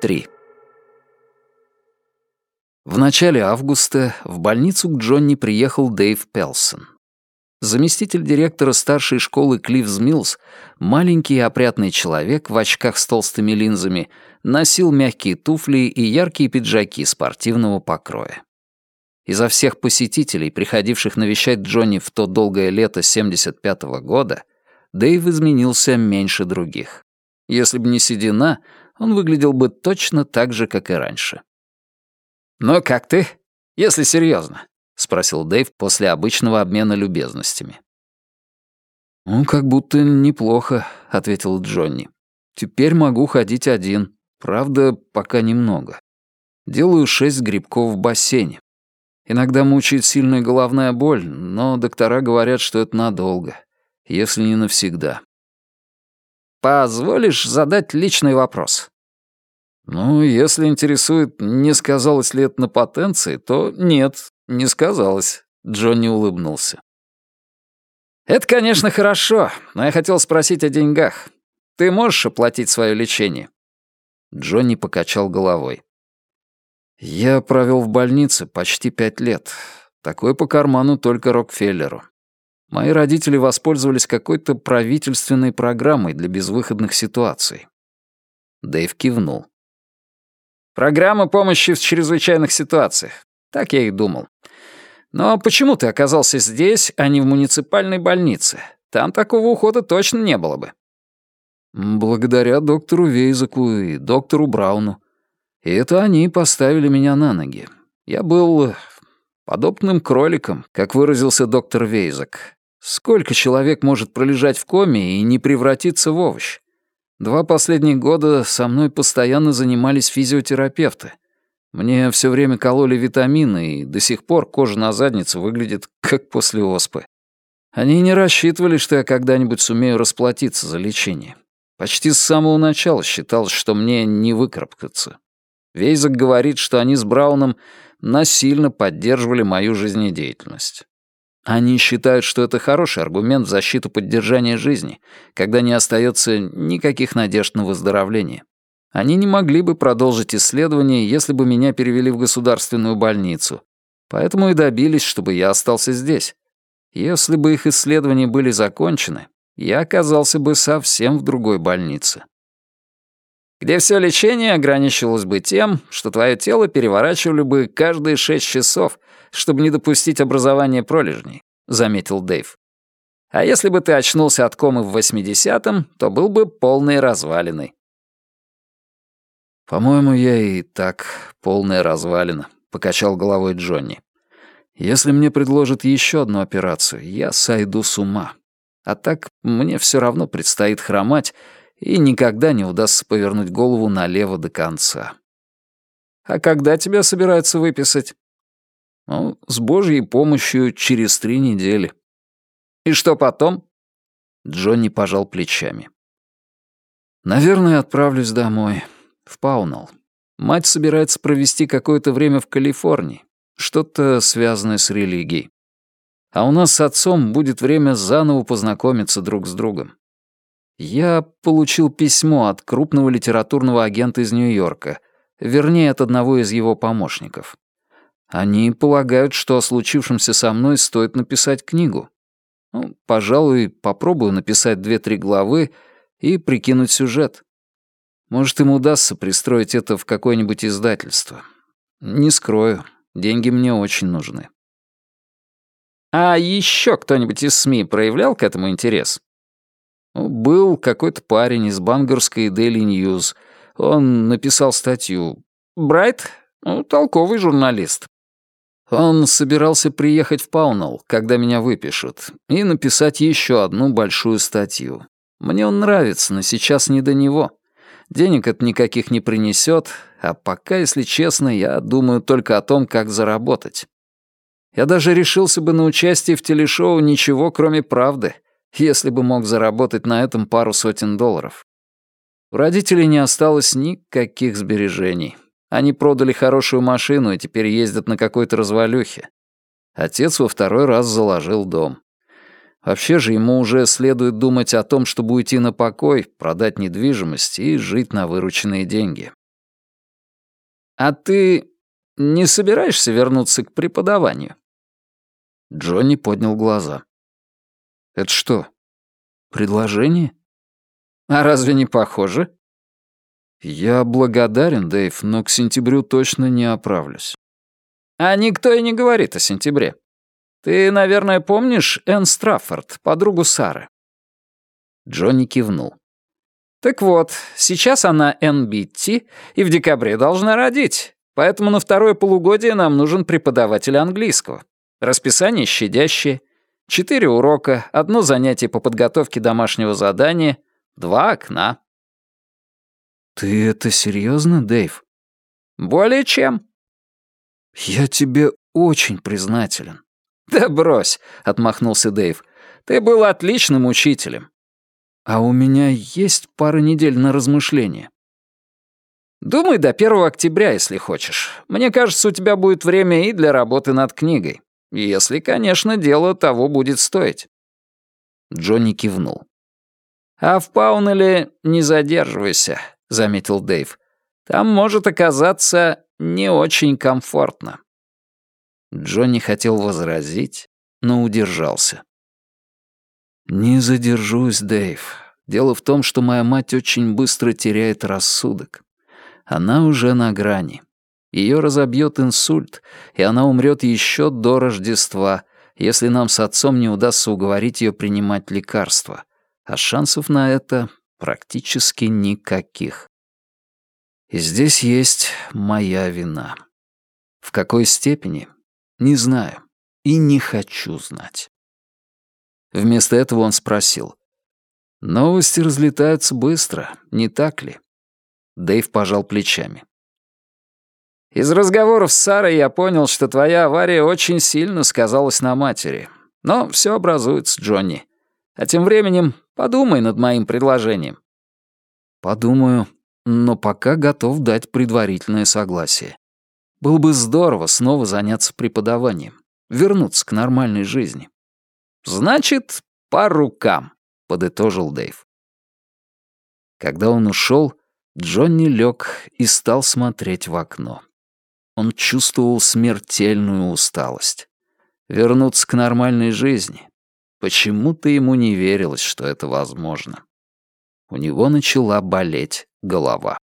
3. В начале августа в больницу к Джонни приехал Дэйв Пелсон. Заместитель директора старшей школы Клиффс Миллс, маленький и опрятный человек в очках с толстыми линзами, носил мягкие туфли и яркие пиджаки спортивного покроя. Изо всех посетителей, приходивших навещать Джонни в то долгое лето 75-го года, Дэйв изменился меньше других. Если бы не седина, он выглядел бы точно так же, как и раньше. «Ну, как ты, если серьезно? — спросил Дэйв после обычного обмена любезностями. «Ну, как будто неплохо», — ответил Джонни. «Теперь могу ходить один. Правда, пока немного. Делаю шесть грибков в бассейне. Иногда мучает сильная головная боль, но доктора говорят, что это надолго, если не навсегда». «Позволишь задать личный вопрос?» «Ну, если интересует, не сказалось ли это на потенции, то нет, не сказалось», — Джонни улыбнулся. «Это, конечно, хорошо, но я хотел спросить о деньгах. Ты можешь оплатить свое лечение?» Джонни покачал головой. «Я провел в больнице почти пять лет. Такое по карману только Рокфеллеру. Мои родители воспользовались какой-то правительственной программой для безвыходных ситуаций». Дэйв кивнул. Программа помощи в чрезвычайных ситуациях. Так я и думал. Но почему ты оказался здесь, а не в муниципальной больнице? Там такого ухода точно не было бы. Благодаря доктору Вейзаку и доктору Брауну. И это они поставили меня на ноги. Я был подобным кроликом, как выразился доктор Вейзак. Сколько человек может пролежать в коме и не превратиться в овощ? Два последних года со мной постоянно занимались физиотерапевты. Мне все время кололи витамины, и до сих пор кожа на заднице выглядит как после оспы. Они не рассчитывали, что я когда-нибудь сумею расплатиться за лечение. Почти с самого начала считалось, что мне не выкарабкаться. Вейзак говорит, что они с Брауном насильно поддерживали мою жизнедеятельность. Они считают, что это хороший аргумент в защиту поддержания жизни, когда не остается никаких надежд на выздоровление. Они не могли бы продолжить исследование, если бы меня перевели в государственную больницу. Поэтому и добились, чтобы я остался здесь. Если бы их исследования были закончены, я оказался бы совсем в другой больнице. Где все лечение ограничивалось бы тем, что твое тело переворачивали бы каждые шесть часов, чтобы не допустить образования пролежней», — заметил Дэйв. «А если бы ты очнулся от комы в 80-м, то был бы полной развалиной». «По-моему, я и так полная развалина», — покачал головой Джонни. «Если мне предложат еще одну операцию, я сойду с ума. А так мне все равно предстоит хромать, и никогда не удастся повернуть голову налево до конца». «А когда тебя собираются выписать?» Ну, с Божьей помощью через три недели. И что потом? Джонни пожал плечами. Наверное, отправлюсь домой, в Паунал. Мать собирается провести какое-то время в Калифорнии, что-то связанное с религией. А у нас с отцом будет время заново познакомиться друг с другом. Я получил письмо от крупного литературного агента из Нью-Йорка, вернее, от одного из его помощников. Они полагают, что о случившемся со мной стоит написать книгу. Ну, пожалуй, попробую написать две-три главы и прикинуть сюжет. Может, им удастся пристроить это в какое-нибудь издательство. Не скрою, деньги мне очень нужны. А еще кто-нибудь из СМИ проявлял к этому интерес? Ну, был какой-то парень из Бангорской Daily News. Он написал статью. Брайт? Ну, толковый журналист. Он собирался приехать в Паунелл, когда меня выпишут, и написать еще одну большую статью. Мне он нравится, но сейчас не до него. Денег это никаких не принесет, а пока, если честно, я думаю только о том, как заработать. Я даже решился бы на участие в телешоу «Ничего, кроме правды», если бы мог заработать на этом пару сотен долларов. У родителей не осталось никаких сбережений. Они продали хорошую машину и теперь ездят на какой-то развалюхе. Отец во второй раз заложил дом. Вообще же ему уже следует думать о том, чтобы уйти на покой, продать недвижимость и жить на вырученные деньги. «А ты не собираешься вернуться к преподаванию?» Джонни поднял глаза. «Это что, предложение?» «А разве не похоже?» «Я благодарен, Дэйв, но к сентябрю точно не оправлюсь». «А никто и не говорит о сентябре. Ты, наверное, помнишь Энн Страффорд, подругу Сары?» Джонни кивнул. «Так вот, сейчас она NBT и в декабре должна родить, поэтому на второе полугодие нам нужен преподаватель английского. Расписание щадящее. Четыре урока, одно занятие по подготовке домашнего задания, два окна». «Ты это серьезно, Дэйв?» «Более чем». «Я тебе очень признателен». «Да брось», — отмахнулся Дэйв. «Ты был отличным учителем. А у меня есть пара недель на размышление. Думай до 1 октября, если хочешь. Мне кажется, у тебя будет время и для работы над книгой. Если, конечно, дело того будет стоить. Джонни кивнул. «А в Паунеле не задерживайся», — заметил Дэйв. «Там может оказаться не очень комфортно». Джонни хотел возразить, но удержался. «Не задержусь, Дэйв. Дело в том, что моя мать очень быстро теряет рассудок. Она уже на грани. Ее разобьет инсульт, и она умрет еще до Рождества, если нам с отцом не удастся уговорить ее принимать лекарства. А шансов на это практически никаких. И здесь есть моя вина. В какой степени? Не знаю и не хочу знать. Вместо этого он спросил. «Новости разлетаются быстро, не так ли?» Дэйв пожал плечами. «Из разговоров с Сарой я понял, что твоя авария очень сильно сказалась на матери. Но все образуется, Джонни. А тем временем подумай над моим предложением». «Подумаю, но пока готов дать предварительное согласие. Было бы здорово снова заняться преподаванием, вернуться к нормальной жизни». «Значит, по рукам», — подытожил Дэйв. Когда он ушел, Джонни лег и стал смотреть в окно. Он чувствовал смертельную усталость. Вернуться к нормальной жизни. Почему-то ему не верилось, что это возможно. У него начала болеть голова.